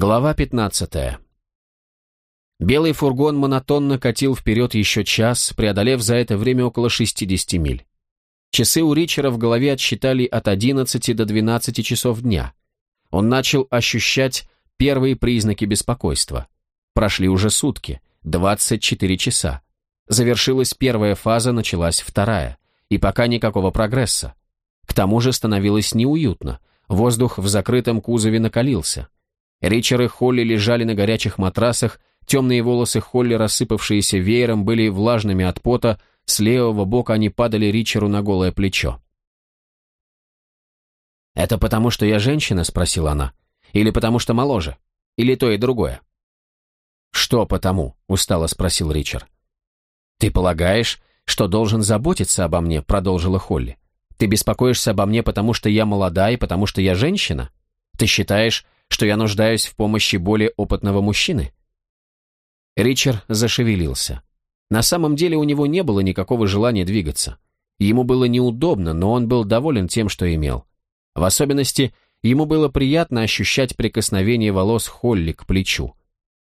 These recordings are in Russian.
Глава 15. Белый фургон монотонно катил вперед еще час, преодолев за это время около 60 миль. Часы у Ричера в голове отсчитали от 11 до 12 часов дня. Он начал ощущать первые признаки беспокойства. Прошли уже сутки, 24 часа. Завершилась первая фаза, началась вторая. И пока никакого прогресса. К тому же становилось неуютно. Воздух в закрытом кузове накалился. Ричард и Холли лежали на горячих матрасах, темные волосы Холли, рассыпавшиеся веером, были влажными от пота, с левого бока они падали Ричеру на голое плечо. «Это потому, что я женщина?» — спросила она. «Или потому, что моложе? Или то и другое?» «Что потому?» — устало спросил Ричард. «Ты полагаешь, что должен заботиться обо мне?» — продолжила Холли. «Ты беспокоишься обо мне, потому что я молода и потому что я женщина? Ты считаешь, что я нуждаюсь в помощи более опытного мужчины?» Ричард зашевелился. На самом деле у него не было никакого желания двигаться. Ему было неудобно, но он был доволен тем, что имел. В особенности, ему было приятно ощущать прикосновение волос Холли к плечу.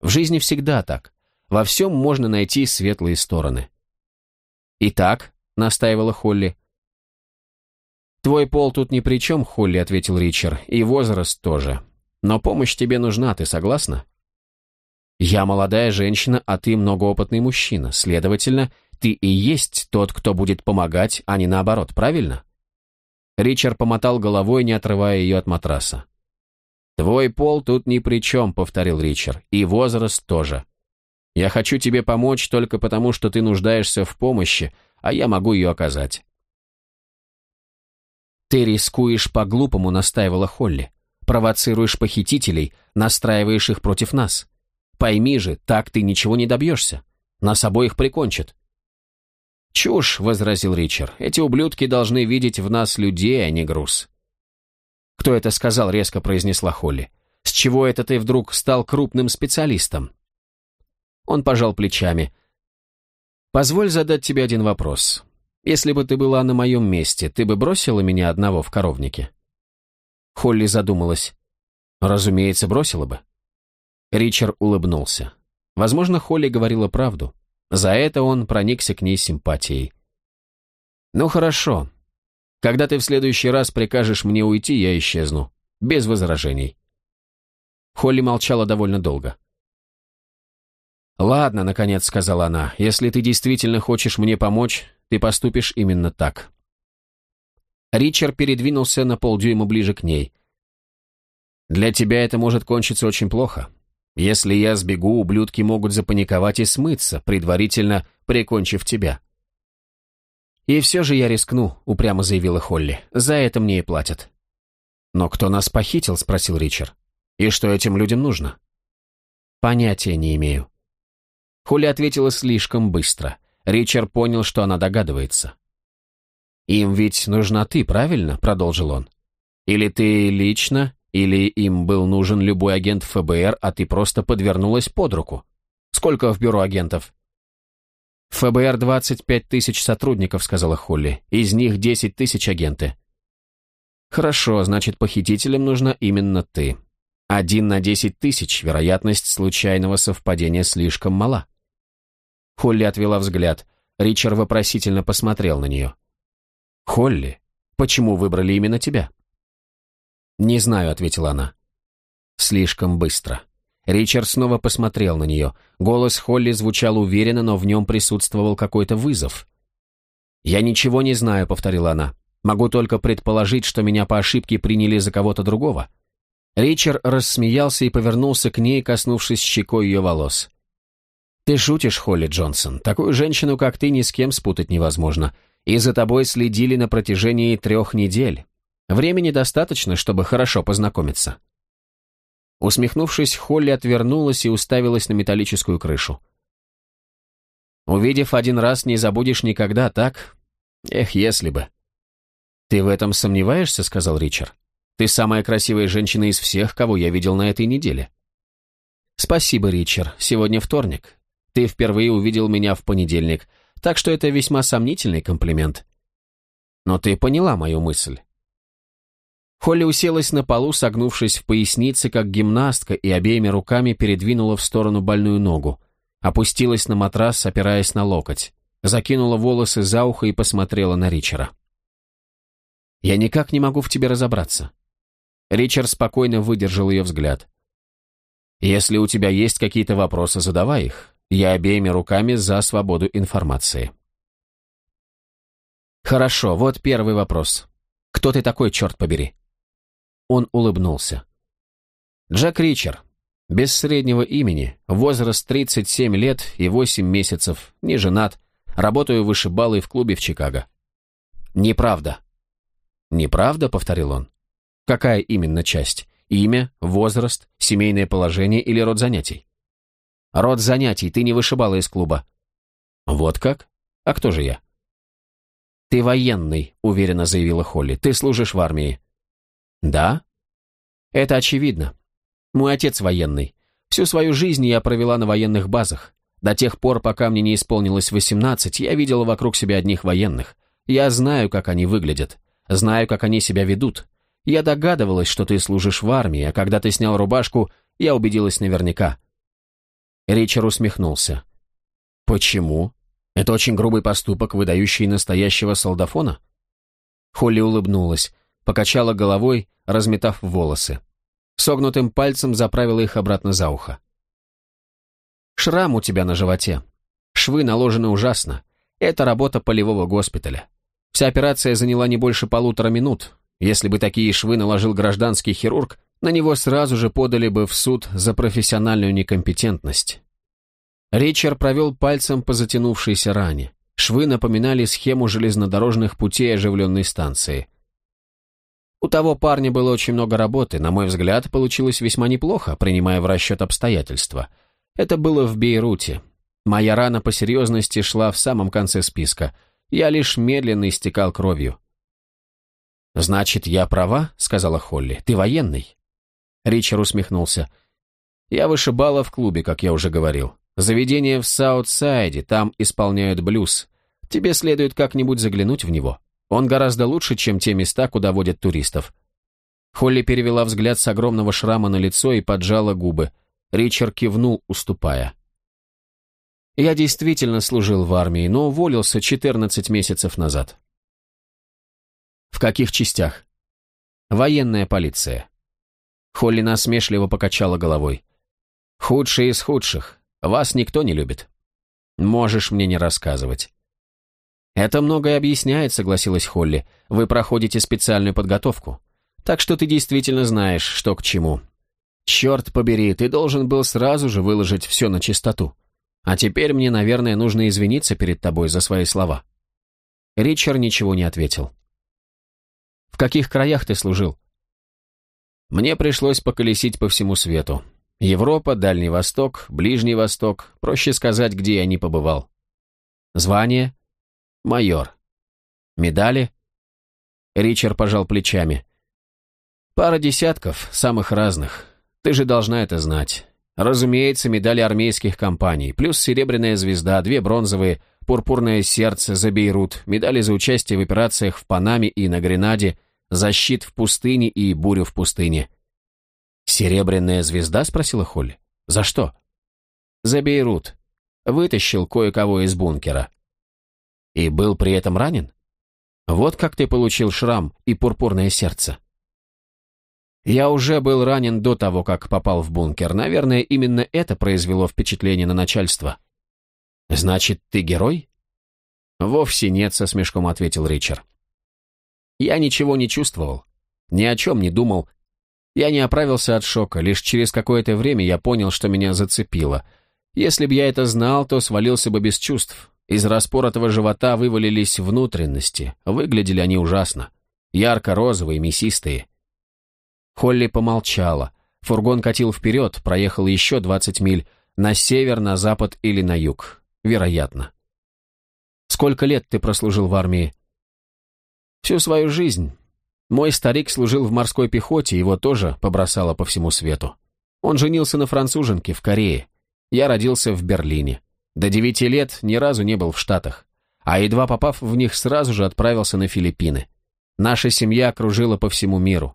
В жизни всегда так. Во всем можно найти светлые стороны. «Итак», — настаивала Холли. «Твой пол тут ни при чем, Холли», — ответил Ричард, — «и возраст тоже. Но помощь тебе нужна, ты согласна? Я молодая женщина, а ты многоопытный мужчина. Следовательно, ты и есть тот, кто будет помогать, а не наоборот, правильно? Ричард помотал головой, не отрывая ее от матраса. «Твой пол тут ни при чем», — повторил Ричард, — «и возраст тоже. Я хочу тебе помочь только потому, что ты нуждаешься в помощи, а я могу ее оказать». «Ты рискуешь по-глупому», — настаивала Холли провоцируешь похитителей, настраиваешь их против нас. Пойми же, так ты ничего не добьешься. Нас обоих прикончат». «Чушь», — возразил Ричард. «Эти ублюдки должны видеть в нас людей, а не груз». «Кто это сказал?» — резко произнесла Холли. «С чего это ты вдруг стал крупным специалистом?» Он пожал плечами. «Позволь задать тебе один вопрос. Если бы ты была на моем месте, ты бы бросила меня одного в коровнике?» Холли задумалась. Разумеется, бросила бы. Ричард улыбнулся. Возможно, Холли говорила правду. За это он проникся к ней симпатией. «Ну хорошо. Когда ты в следующий раз прикажешь мне уйти, я исчезну. Без возражений». Холли молчала довольно долго. «Ладно», — наконец сказала она, — «если ты действительно хочешь мне помочь, ты поступишь именно так. Ричард передвинулся на полдюйма ближе к ней. «Для тебя это может кончиться очень плохо. Если я сбегу, ублюдки могут запаниковать и смыться, предварительно прикончив тебя». «И все же я рискну», — упрямо заявила Холли. «За это мне и платят». «Но кто нас похитил?» — спросил Ричард. «И что этим людям нужно?» «Понятия не имею». Холли ответила слишком быстро. Ричард понял, что она догадывается. «Им ведь нужна ты, правильно?» — продолжил он. «Или ты лично, или им был нужен любой агент ФБР, а ты просто подвернулась под руку. Сколько в бюро агентов?» «В ФБР 25 тысяч сотрудников», — сказала Холли. «Из них 10 тысяч агенты». «Хорошо, значит, похитителям нужна именно ты. Один на 10 тысяч, вероятность случайного совпадения слишком мала». Холли отвела взгляд. Ричард вопросительно посмотрел на нее. «Холли, почему выбрали именно тебя?» «Не знаю», — ответила она. «Слишком быстро». Ричард снова посмотрел на нее. Голос Холли звучал уверенно, но в нем присутствовал какой-то вызов. «Я ничего не знаю», — повторила она. «Могу только предположить, что меня по ошибке приняли за кого-то другого». Ричард рассмеялся и повернулся к ней, коснувшись щекой ее волос. «Ты шутишь, Холли Джонсон. Такую женщину, как ты, ни с кем спутать невозможно и за тобой следили на протяжении трех недель. Времени достаточно, чтобы хорошо познакомиться». Усмехнувшись, Холли отвернулась и уставилась на металлическую крышу. «Увидев один раз, не забудешь никогда, так? Эх, если бы». «Ты в этом сомневаешься?» — сказал Ричард. «Ты самая красивая женщина из всех, кого я видел на этой неделе». «Спасибо, Ричард. Сегодня вторник. Ты впервые увидел меня в понедельник так что это весьма сомнительный комплимент. Но ты поняла мою мысль. Холли уселась на полу, согнувшись в пояснице, как гимнастка, и обеими руками передвинула в сторону больную ногу. Опустилась на матрас, опираясь на локоть. Закинула волосы за ухо и посмотрела на Ричера. «Я никак не могу в тебе разобраться». Ричард спокойно выдержал ее взгляд. «Если у тебя есть какие-то вопросы, задавай их. Я обеими руками за свободу информации». «Хорошо, вот первый вопрос. Кто ты такой, черт побери?» Он улыбнулся. Джек Ричер. Без среднего имени, возраст 37 лет и 8 месяцев, не женат, работаю вышибалой в клубе в Чикаго. Неправда. Неправда, повторил он. Какая именно часть? Имя, возраст, семейное положение или род занятий? Род занятий, ты не вышибала из клуба. Вот как? А кто же я? Ты военный, уверенно заявила Холли. Ты служишь в армии. Да? Это очевидно. Мой отец военный. Всю свою жизнь я провела на военных базах. До тех пор, пока мне не исполнилось 18, я видела вокруг себя одних военных. Я знаю, как они выглядят. Знаю, как они себя ведут. Я догадывалась, что ты служишь в армии, а когда ты снял рубашку, я убедилась наверняка. Ричард усмехнулся. Почему? Это очень грубый поступок, выдающий настоящего солдафона? Холли улыбнулась покачала головой, разметав волосы. Согнутым пальцем заправила их обратно за ухо. «Шрам у тебя на животе. Швы наложены ужасно. Это работа полевого госпиталя. Вся операция заняла не больше полутора минут. Если бы такие швы наложил гражданский хирург, на него сразу же подали бы в суд за профессиональную некомпетентность». Ричард провел пальцем по затянувшейся ране. Швы напоминали схему железнодорожных путей оживленной станции. У того парня было очень много работы, на мой взгляд, получилось весьма неплохо, принимая в расчет обстоятельства. Это было в Бейруте. Моя рана по серьезности шла в самом конце списка. Я лишь медленно истекал кровью. «Значит, я права?» — сказала Холли. «Ты военный?» Ричард усмехнулся. «Я вышибала в клубе, как я уже говорил. Заведение в Саутсайде, там исполняют блюз. Тебе следует как-нибудь заглянуть в него». Он гораздо лучше, чем те места, куда водят туристов. Холли перевела взгляд с огромного шрама на лицо и поджала губы. Ричард кивнул, уступая. «Я действительно служил в армии, но уволился 14 месяцев назад». «В каких частях?» «Военная полиция». Холли насмешливо покачала головой. «Худшие из худших. Вас никто не любит. Можешь мне не рассказывать. «Это многое объясняет», — согласилась Холли. «Вы проходите специальную подготовку. Так что ты действительно знаешь, что к чему. Черт побери, ты должен был сразу же выложить все на чистоту. А теперь мне, наверное, нужно извиниться перед тобой за свои слова». Ричард ничего не ответил. «В каких краях ты служил?» «Мне пришлось поколесить по всему свету. Европа, Дальний Восток, Ближний Восток, проще сказать, где я не побывал. Звание?» майор. Медали? Ричард пожал плечами. Пара десятков, самых разных. Ты же должна это знать. Разумеется, медали армейских компаний, плюс серебряная звезда, две бронзовые, пурпурное сердце за Бейрут, медали за участие в операциях в Панаме и на Гренаде, защит в пустыне и бурю в пустыне. «Серебряная звезда?» — спросила Холли. «За что?» «За Бейрут. Вытащил кое-кого из бункера. И был при этом ранен? Вот как ты получил шрам и пурпурное сердце. Я уже был ранен до того, как попал в бункер. Наверное, именно это произвело впечатление на начальство. Значит, ты герой? Вовсе нет, со смешком ответил Ричард. Я ничего не чувствовал, ни о чем не думал. Я не оправился от шока, лишь через какое-то время я понял, что меня зацепило. Если б я это знал, то свалился бы без чувств, из распоротого живота вывалились внутренности. Выглядели они ужасно. Ярко-розовые, мясистые. Холли помолчала. Фургон катил вперед, проехал еще 20 миль. На север, на запад или на юг. Вероятно. «Сколько лет ты прослужил в армии?» «Всю свою жизнь. Мой старик служил в морской пехоте, его тоже побросало по всему свету. Он женился на француженке в Корее. Я родился в Берлине. До девяти лет ни разу не был в Штатах, а едва попав в них, сразу же отправился на Филиппины. Наша семья кружила по всему миру.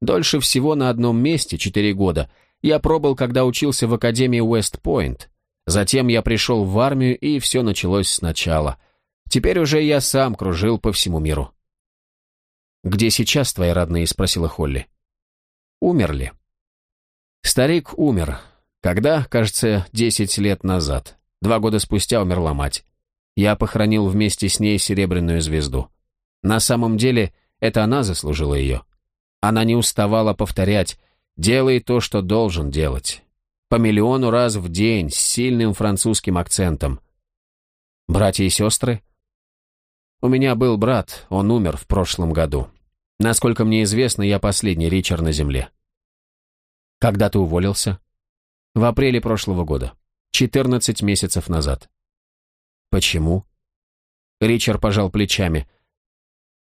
Дольше всего на одном месте, четыре года, я пробыл, когда учился в Академии Уэст-Пойнт. Затем я пришел в армию, и все началось сначала. Теперь уже я сам кружил по всему миру. «Где сейчас твои родные?» — спросила Холли. «Умерли». Старик умер. Когда, кажется, десять лет назад. Два года спустя умерла мать. Я похоронил вместе с ней серебряную звезду. На самом деле, это она заслужила ее. Она не уставала повторять «делай то, что должен делать». По миллиону раз в день, с сильным французским акцентом. Братья и сестры? У меня был брат, он умер в прошлом году. Насколько мне известно, я последний Ричард на земле. Когда ты уволился? В апреле прошлого года. 14 месяцев назад. Почему? Ричард пожал плечами.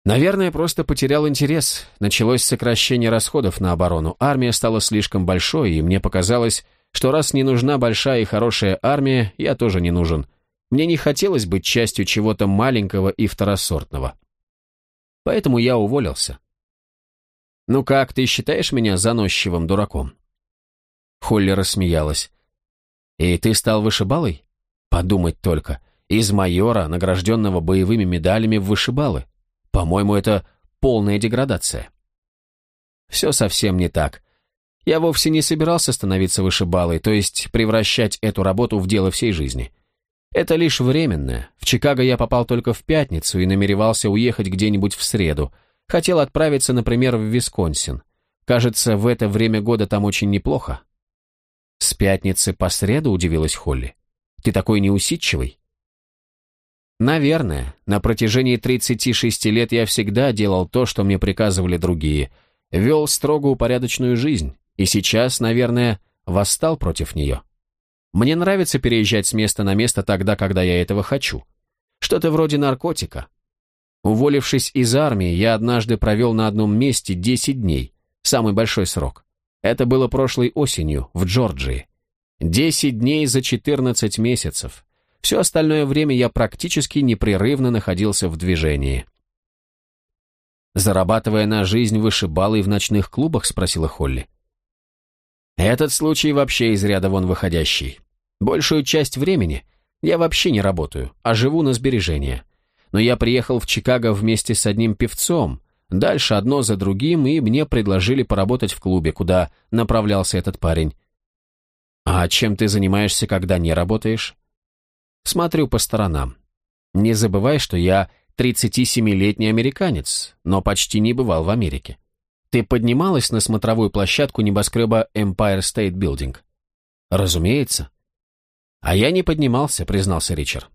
Наверное, просто потерял интерес. Началось сокращение расходов на оборону. Армия стала слишком большой, и мне показалось, что раз не нужна большая и хорошая армия, я тоже не нужен. Мне не хотелось быть частью чего-то маленького и второсортного. Поэтому я уволился. «Ну как, ты считаешь меня заносчивым дураком?» Холли рассмеялась. «И ты стал вышибалой? Подумать только. Из майора, награжденного боевыми медалями, в вышибалы. По-моему, это полная деградация». «Все совсем не так. Я вовсе не собирался становиться вышибалой, то есть превращать эту работу в дело всей жизни. Это лишь временное. В Чикаго я попал только в пятницу и намеревался уехать где-нибудь в среду. Хотел отправиться, например, в Висконсин. Кажется, в это время года там очень неплохо. С пятницы по среду удивилась Холли. Ты такой неусидчивый? Наверное. На протяжении 36 лет я всегда делал то, что мне приказывали другие. Вел строго упорядоченную жизнь. И сейчас, наверное, восстал против нее. Мне нравится переезжать с места на место тогда, когда я этого хочу. Что-то вроде наркотика. Уволившись из армии, я однажды провел на одном месте 10 дней, самый большой срок. Это было прошлой осенью, в Джорджии. 10 дней за 14 месяцев. Все остальное время я практически непрерывно находился в движении. «Зарабатывая на жизнь вышибалой в ночных клубах?» — спросила Холли. Этот случай вообще из ряда вон выходящий. Большую часть времени я вообще не работаю, а живу на сбережения. Но я приехал в Чикаго вместе с одним певцом, дальше одно за другим, и мне предложили поработать в клубе, куда направлялся этот парень. А чем ты занимаешься, когда не работаешь? Смотрю по сторонам. Не забывай, что я 37-летний американец, но почти не бывал в Америке. Ты поднималась на смотровую площадку небоскреба Empire State Building? Разумеется. А я не поднимался, признался Ричард.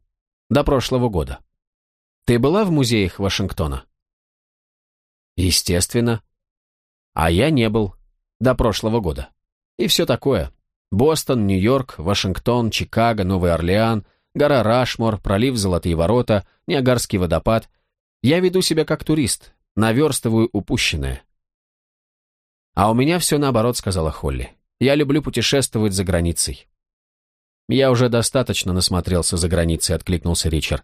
До прошлого года. Ты была в музеях Вашингтона? Естественно. А я не был. До прошлого года. И все такое. Бостон, Нью-Йорк, Вашингтон, Чикаго, Новый Орлеан, гора Рашмор, пролив Золотые ворота, Ниагарский водопад. Я веду себя как турист, наверстываю упущенное. «А у меня все наоборот», — сказала Холли. «Я люблю путешествовать за границей». «Я уже достаточно насмотрелся за границей», — откликнулся Ричард.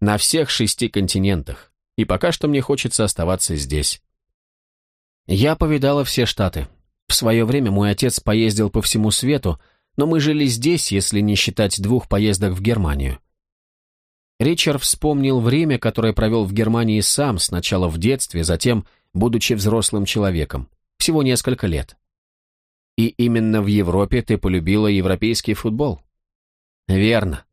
«На всех шести континентах. И пока что мне хочется оставаться здесь». Я повидала все штаты. В свое время мой отец поездил по всему свету, но мы жили здесь, если не считать двух поездок в Германию. Ричард вспомнил время, которое провел в Германии сам, сначала в детстве, затем, будучи взрослым человеком. Всего несколько лет. И именно в Европе ты полюбила европейский футбол? Верно.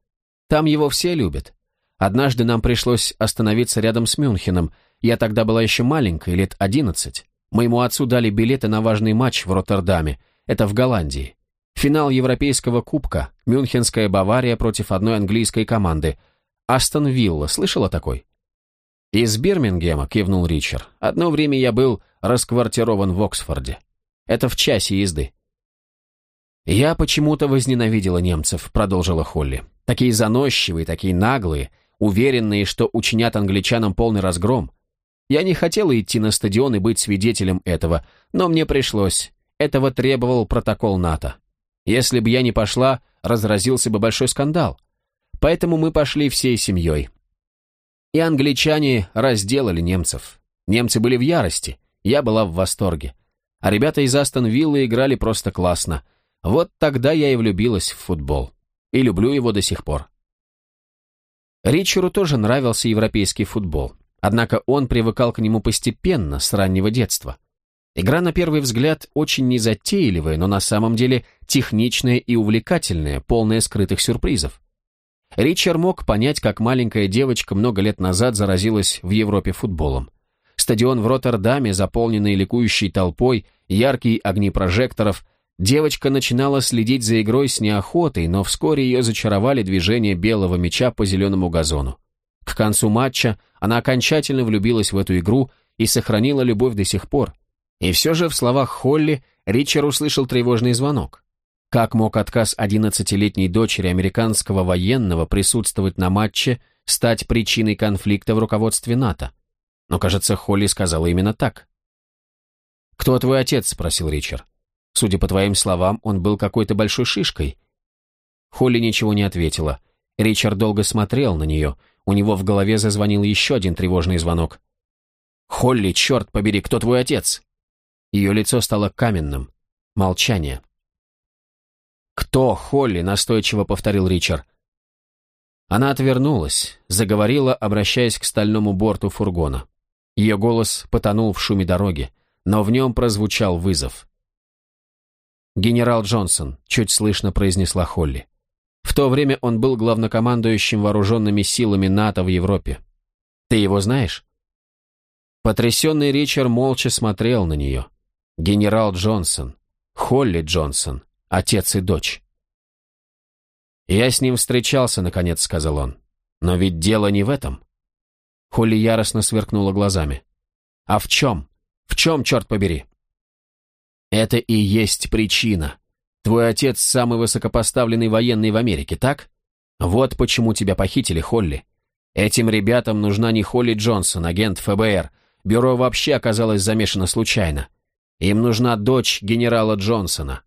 Там его все любят. Однажды нам пришлось остановиться рядом с Мюнхеном. Я тогда была еще маленькой, лет одиннадцать. Моему отцу дали билеты на важный матч в Роттердаме. Это в Голландии. Финал Европейского кубка. Мюнхенская Бавария против одной английской команды. Астон Вилла. Слышала такой? «Из Бирмингема», — кивнул Ричард. «Одно время я был расквартирован в Оксфорде. Это в часе езды». «Я почему-то возненавидела немцев», — продолжила Холли. «Такие заносчивые, такие наглые, уверенные, что учинят англичанам полный разгром. Я не хотела идти на стадион и быть свидетелем этого, но мне пришлось. Этого требовал протокол НАТО. Если бы я не пошла, разразился бы большой скандал. Поэтому мы пошли всей семьей. И англичане разделали немцев. Немцы были в ярости, я была в восторге. А ребята из Астон Виллы играли просто классно. Вот тогда я и влюбилась в футбол. И люблю его до сих пор. Ричеру тоже нравился европейский футбол. Однако он привыкал к нему постепенно, с раннего детства. Игра на первый взгляд очень незатейливая, но на самом деле техничная и увлекательная, полная скрытых сюрпризов. Ричард мог понять, как маленькая девочка много лет назад заразилась в Европе футболом. Стадион в Роттердаме, заполненный ликующей толпой, яркие огни прожекторов, девочка начинала следить за игрой с неохотой, но вскоре ее зачаровали движения белого мяча по зеленому газону. К концу матча она окончательно влюбилась в эту игру и сохранила любовь до сих пор. И все же в словах Холли Ричард услышал тревожный звонок. Как мог отказ 11-летней дочери американского военного присутствовать на матче стать причиной конфликта в руководстве НАТО? Но, кажется, Холли сказала именно так. «Кто твой отец?» – спросил Ричард. «Судя по твоим словам, он был какой-то большой шишкой». Холли ничего не ответила. Ричард долго смотрел на нее. У него в голове зазвонил еще один тревожный звонок. «Холли, черт побери, кто твой отец?» Ее лицо стало каменным. Молчание. «Кто Холли?» — настойчиво повторил Ричард. Она отвернулась, заговорила, обращаясь к стальному борту фургона. Ее голос потонул в шуме дороги, но в нем прозвучал вызов. «Генерал Джонсон», — чуть слышно произнесла Холли. В то время он был главнокомандующим вооруженными силами НАТО в Европе. Ты его знаешь? Потрясенный Ричард молча смотрел на нее. Генерал Джонсон, Холли Джонсон, отец и дочь. «Я с ним встречался, наконец», — сказал он. «Но ведь дело не в этом». Холли яростно сверкнула глазами. «А в чем? В чем, черт побери?» «Это и есть причина. Твой отец самый высокопоставленный военный в Америке, так? Вот почему тебя похитили, Холли. Этим ребятам нужна не Холли Джонсон, агент ФБР. Бюро вообще оказалось замешано случайно. Им нужна дочь генерала Джонсона.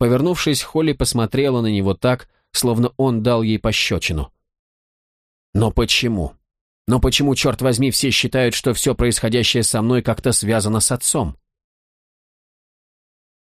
Повернувшись, Холли посмотрела на него так, словно он дал ей пощечину. Но почему? Но почему, черт возьми, все считают, что все происходящее со мной как-то связано с отцом?